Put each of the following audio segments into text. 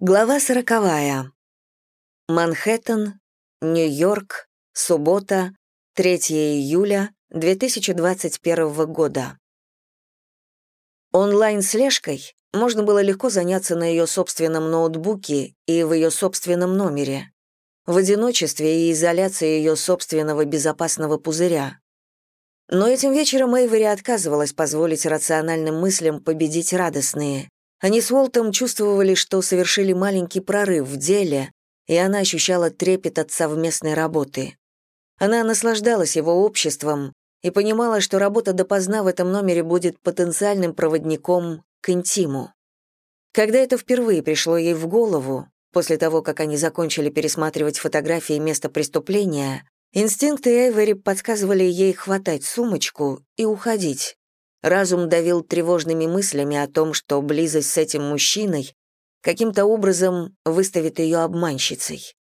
Глава сороковая. Манхэттен, Нью-Йорк, суббота, 3 июля 2021 года. Онлайн-слежкой можно было легко заняться на ее собственном ноутбуке и в ее собственном номере, в одиночестве и изоляции ее собственного безопасного пузыря. Но этим вечером Эйвори отказывалась позволить рациональным мыслям победить радостные. Они с Уолтом чувствовали, что совершили маленький прорыв в деле, и она ощущала трепет от совместной работы. Она наслаждалась его обществом и понимала, что работа допоздна в этом номере будет потенциальным проводником к интиму. Когда это впервые пришло ей в голову, после того, как они закончили пересматривать фотографии места преступления, инстинкты Эйвери подсказывали ей хватать сумочку и уходить. Разум давил тревожными мыслями о том, что близость с этим мужчиной каким-то образом выставит ее обманщицей.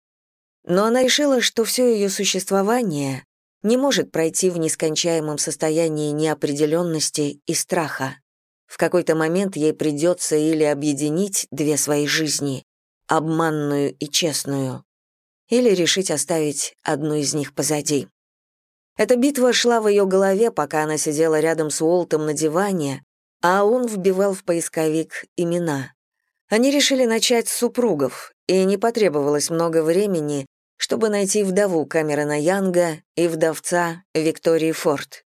Но она решила, что все ее существование не может пройти в нескончаемом состоянии неопределенности и страха. В какой-то момент ей придется или объединить две свои жизни, обманную и честную, или решить оставить одну из них позади. Эта битва шла в ее голове, пока она сидела рядом с Уолтом на диване, а он вбивал в поисковик имена. Они решили начать с супругов, и не потребовалось много времени, чтобы найти вдову Камерона Янга и вдовца Виктории Форд.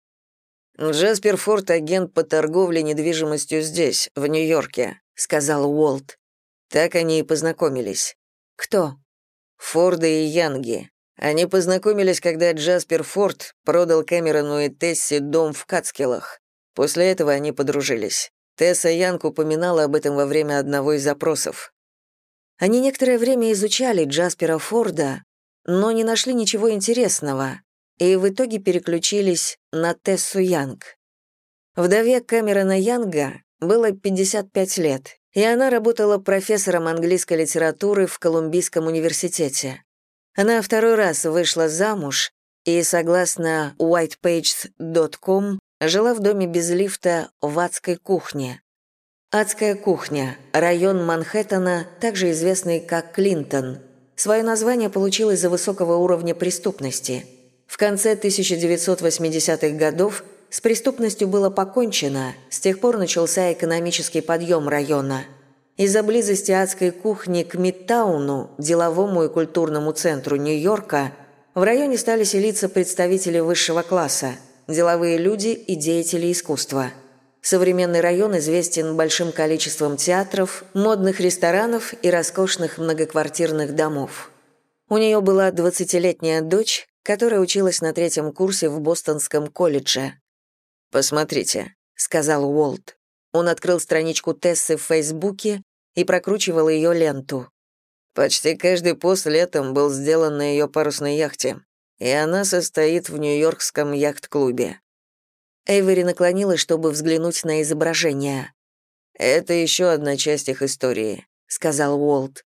«Джаспер Форд — агент по торговле недвижимостью здесь, в Нью-Йорке», — сказал Уолт. Так они и познакомились. «Кто?» «Форды и Янги. Они познакомились, когда Джаспер Форд продал Кэмерону и Тесси дом в Кацкелах. После этого они подружились. Тесса Янг упоминала об этом во время одного из запросов. Они некоторое время изучали Джаспера Форда, но не нашли ничего интересного, и в итоге переключились на Тессу Янг. Вдове Кэмерона Янга было 55 лет, и она работала профессором английской литературы в Колумбийском университете. Она второй раз вышла замуж и, согласно whitepages.com, жила в доме без лифта в адской кухне. Адская кухня – район Манхэттена, также известный как Клинтон. Свое название получил из-за высокого уровня преступности. В конце 1980-х годов с преступностью было покончено, с тех пор начался экономический подъем района – из-за близости адской кухни к Мидтауну, деловому и культурному центру Нью-Йорка, в районе стали селиться представители высшего класса, деловые люди и деятели искусства. Современный район известен большим количеством театров, модных ресторанов и роскошных многоквартирных домов. У нее была 20-летняя дочь, которая училась на третьем курсе в Бостонском колледже. «Посмотрите», — сказал Уолт. Он открыл страничку Тессы в Фейсбуке и прокручивал ее ленту. Почти каждый пост летом был сделан на ее парусной яхте, и она состоит в Нью-Йоркском яхт-клубе. Эйвери наклонилась, чтобы взглянуть на изображение. «Это еще одна часть их истории», — сказал Уолт.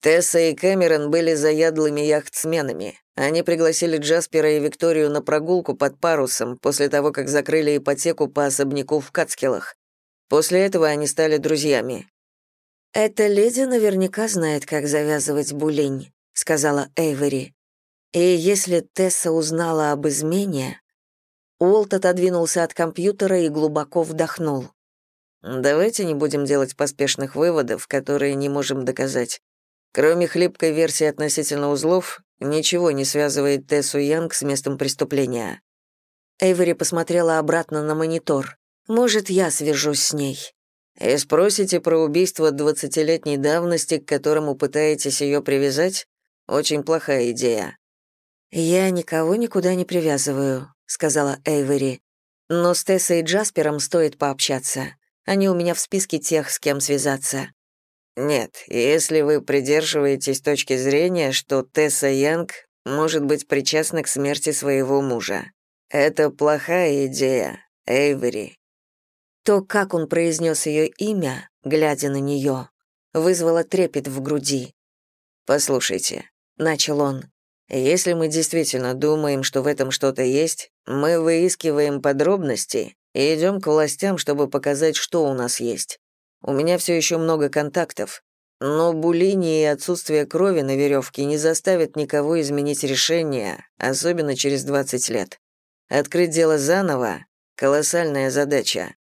Тесса и Кэмерон были заядлыми яхтсменами. Они пригласили Джаспера и Викторию на прогулку под парусом после того, как закрыли ипотеку по особняку в Кацкелах. После этого они стали друзьями. «Эта леди наверняка знает, как завязывать булень», — сказала Эйвери. «И если Тесса узнала об измене...» Уолт отодвинулся от компьютера и глубоко вдохнул. «Давайте не будем делать поспешных выводов, которые не можем доказать. Кроме хлипкой версии относительно узлов, ничего не связывает Тессу Янг с местом преступления». Эйвери посмотрела обратно на монитор. Может, я свяжусь с ней. И спросите про убийство двадцатилетней давности, к которому пытаетесь ее привязать? Очень плохая идея. Я никого никуда не привязываю, сказала Эйвери. Но с Тессой и Джаспером стоит пообщаться. Они у меня в списке тех, с кем связаться. Нет, если вы придерживаетесь точки зрения, что Тесса Янг может быть причастна к смерти своего мужа. Это плохая идея, Эйвери. То, как он произнес ее имя, глядя на нее, вызвало трепет в груди. «Послушайте», — начал он, — «если мы действительно думаем, что в этом что-то есть, мы выискиваем подробности и идем к властям, чтобы показать, что у нас есть. У меня все еще много контактов. но булини и отсутствие крови на веревке не заставят никого изменить решение, особенно через 20 лет. Открыть дело заново — колоссальная задача.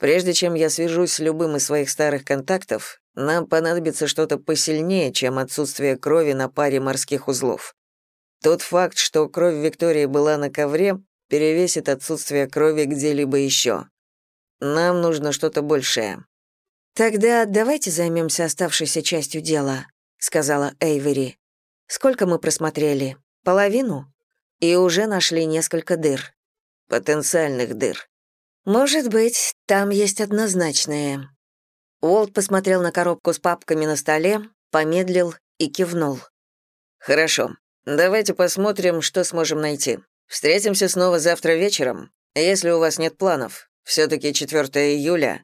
Прежде чем я свяжусь с любым из своих старых контактов, нам понадобится что-то посильнее, чем отсутствие крови на паре морских узлов. Тот факт, что кровь Виктории была на ковре, перевесит отсутствие крови где-либо еще. Нам нужно что-то большее. Тогда давайте займемся оставшейся частью дела, сказала Эйвери. Сколько мы просмотрели? Половину? И уже нашли несколько дыр. Потенциальных дыр. Может быть, там есть однозначные. Уолт посмотрел на коробку с папками на столе, помедлил и кивнул. Хорошо. Давайте посмотрим, что сможем найти. Встретимся снова завтра вечером, если у вас нет планов. все таки 4 июля.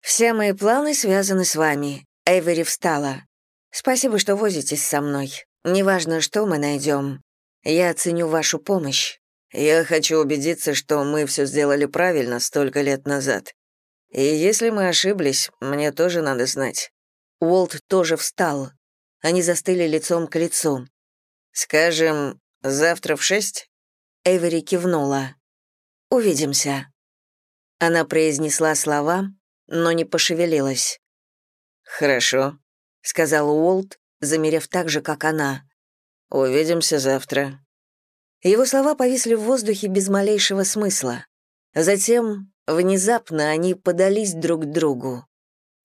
Все мои планы связаны с вами. Эйвери встала. Спасибо, что возитесь со мной. Неважно, что мы найдем. Я оценю вашу помощь. Я хочу убедиться, что мы все сделали правильно столько лет назад. И если мы ошиблись, мне тоже надо знать. Уолт тоже встал. Они застыли лицом к лицу. Скажем, завтра в шесть? Эвери кивнула. Увидимся. Она произнесла слова, но не пошевелилась. Хорошо, сказал Уолт, замерев так же, как она. Увидимся завтра. Его слова повисли в воздухе без малейшего смысла. Затем, внезапно, они подались друг к другу.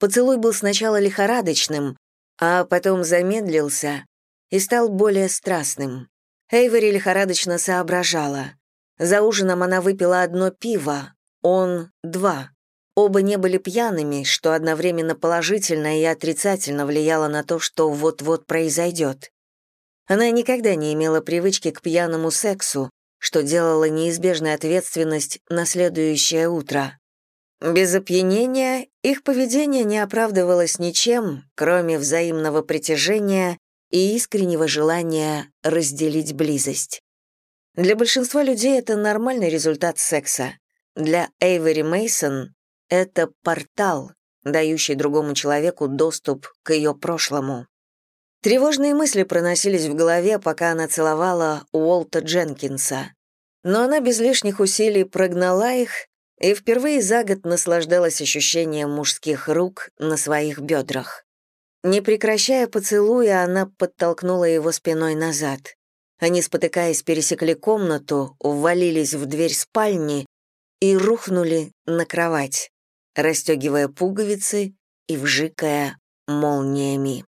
Поцелуй был сначала лихорадочным, а потом замедлился и стал более страстным. Эйвери лихорадочно соображала. За ужином она выпила одно пиво, он — два. Оба не были пьяными, что одновременно положительно и отрицательно влияло на то, что вот-вот произойдет. Она никогда не имела привычки к пьяному сексу, что делало неизбежной ответственность на следующее утро. Без опьянения их поведение не оправдывалось ничем, кроме взаимного притяжения и искреннего желания разделить близость. Для большинства людей это нормальный результат секса. Для Эйвери Мейсон это портал, дающий другому человеку доступ к ее прошлому. Тревожные мысли проносились в голове, пока она целовала Уолта Дженкинса. Но она без лишних усилий прогнала их и впервые за год наслаждалась ощущением мужских рук на своих бедрах. Не прекращая поцелуя, она подтолкнула его спиной назад. Они, спотыкаясь, пересекли комнату, ввалились в дверь спальни и рухнули на кровать, расстегивая пуговицы и вжикая молниями.